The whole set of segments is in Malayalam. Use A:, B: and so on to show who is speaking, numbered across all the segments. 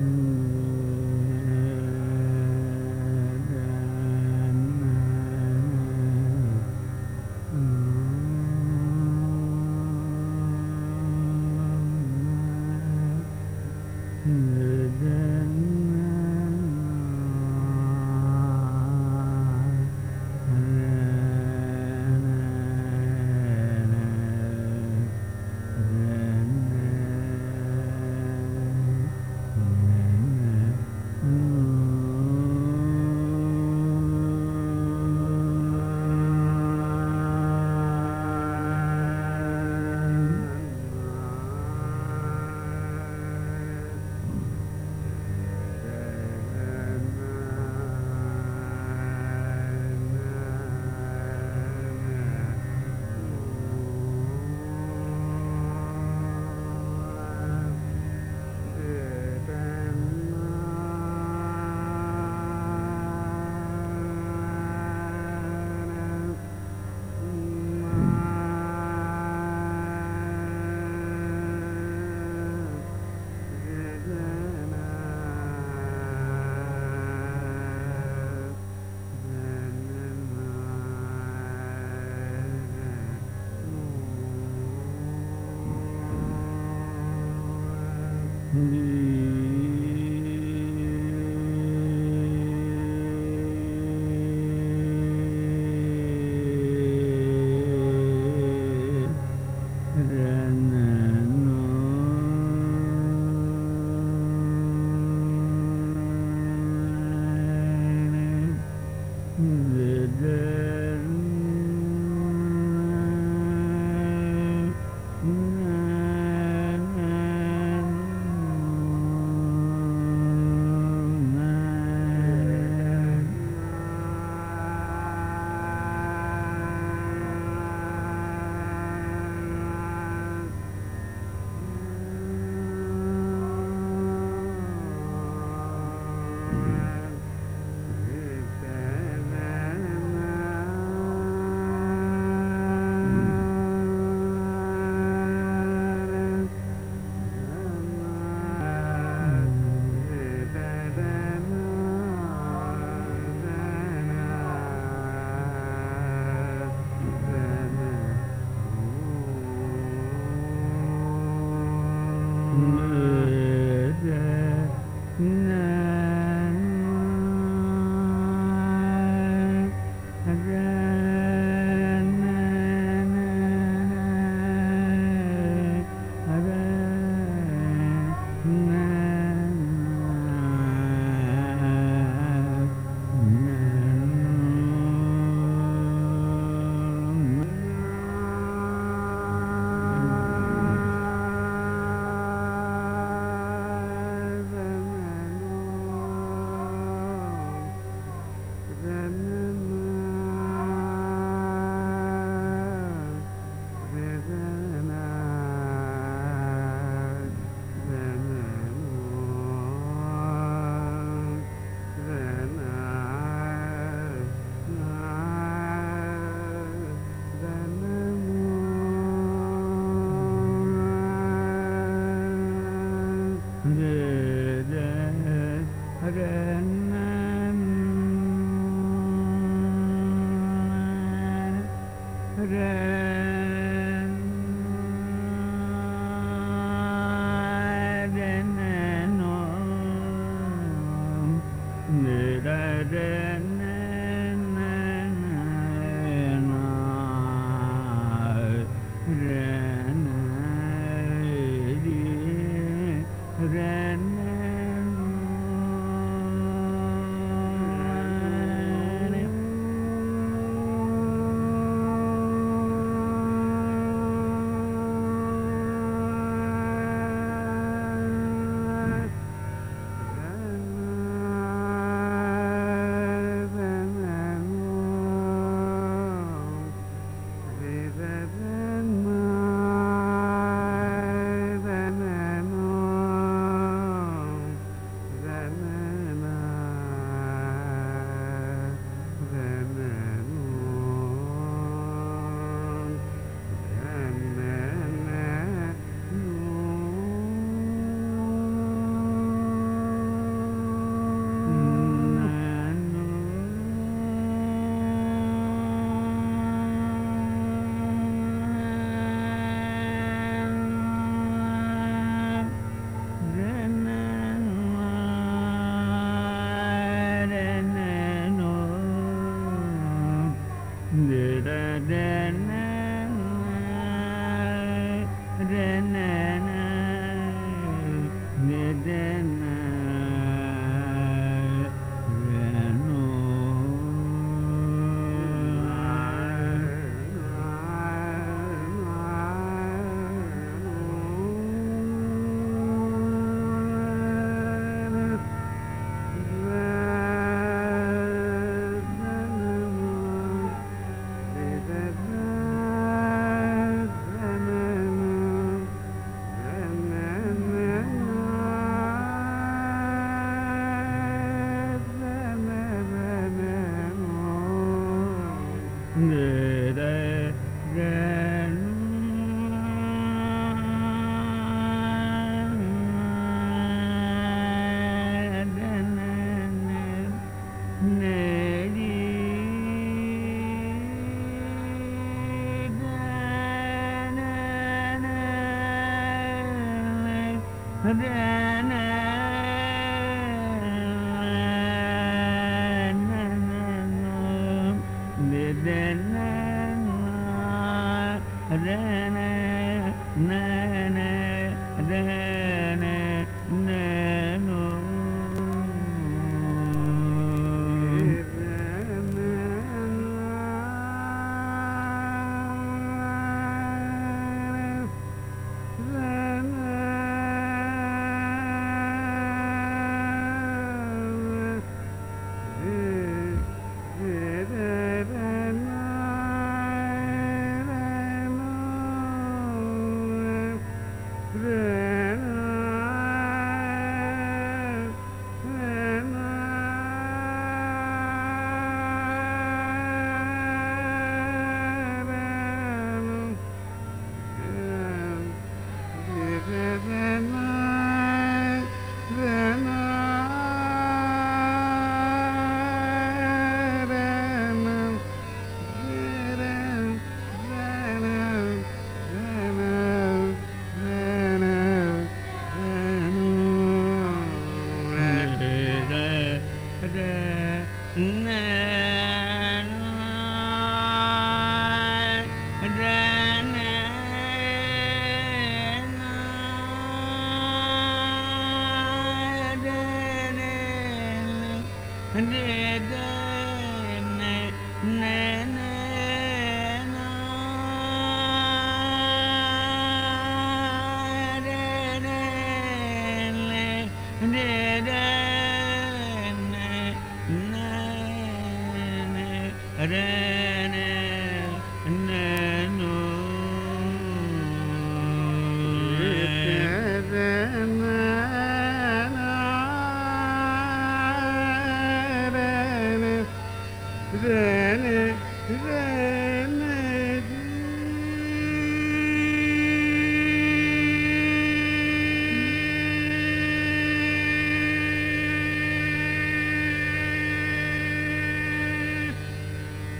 A: Mm. Mm-hmm. người ra Yeah.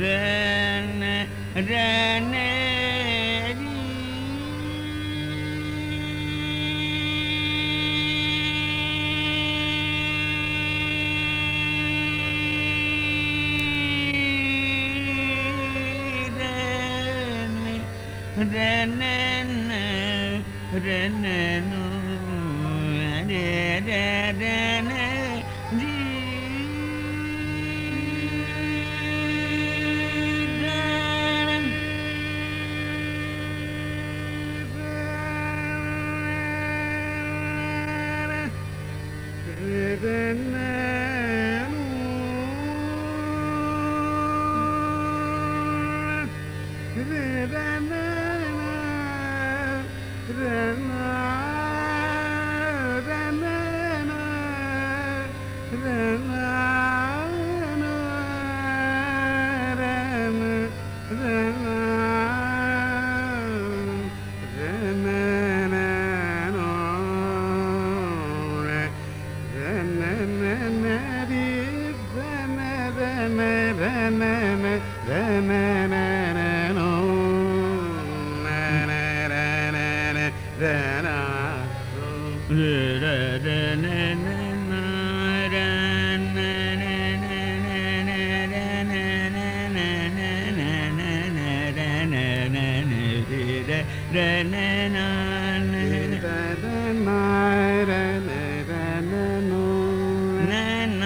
A: ren ren नन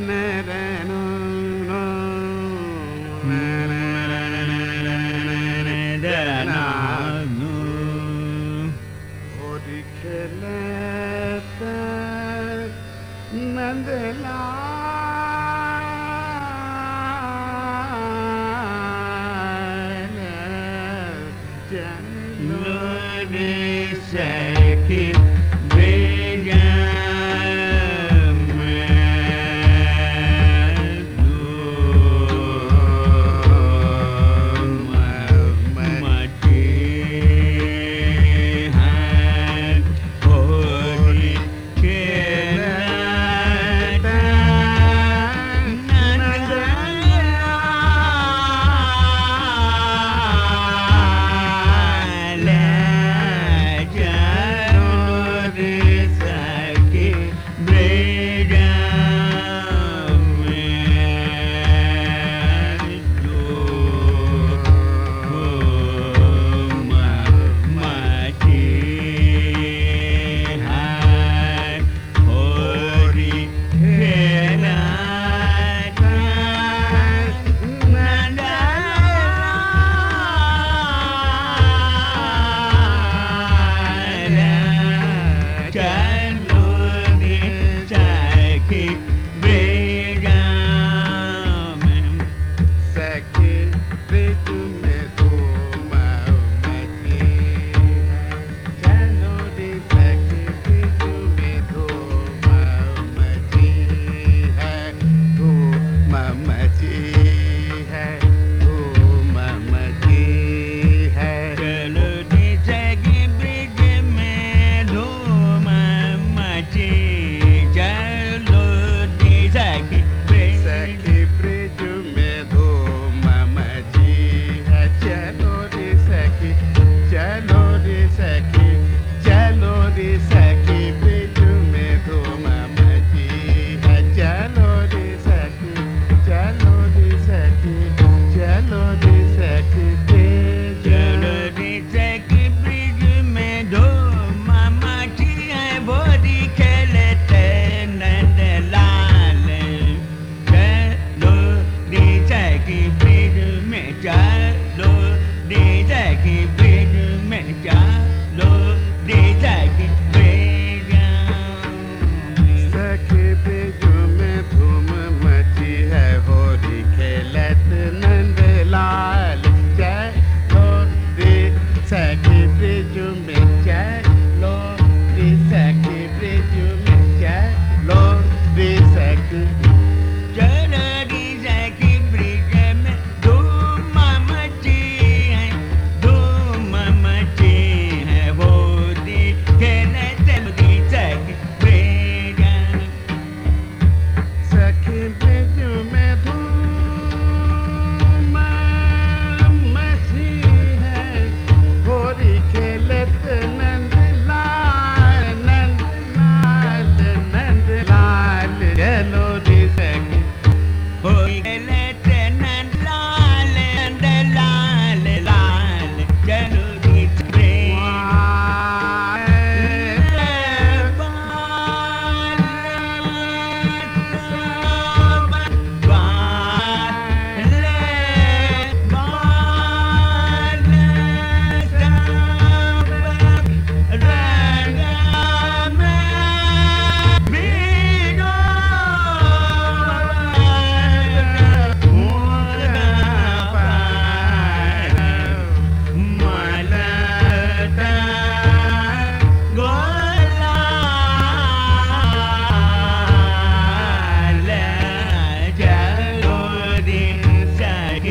B: हृदनु जन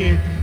A: here.